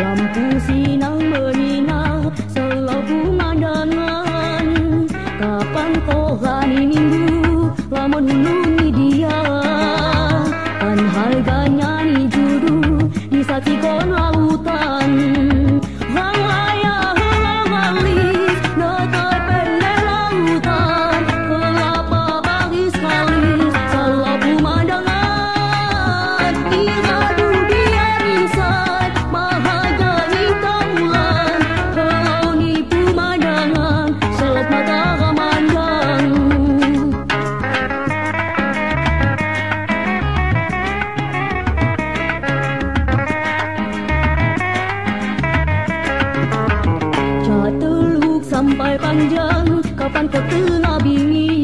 Lampu sinang menyinar Selalu pemandangan Kapan kau rani minggu? Lamun hulungi Sampai panjang Kapan kau tengah bingi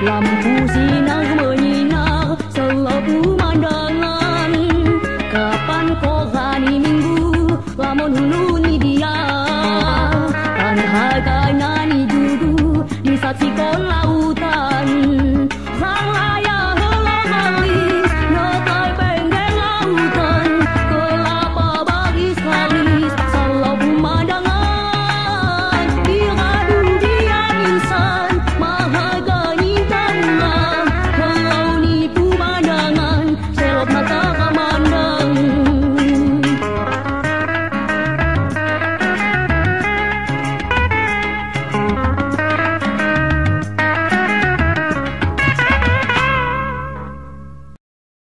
Lampu sinar menyinar Selalu pemandangan Kapan kau rani minggu Lamun huluni dia? Tan harganya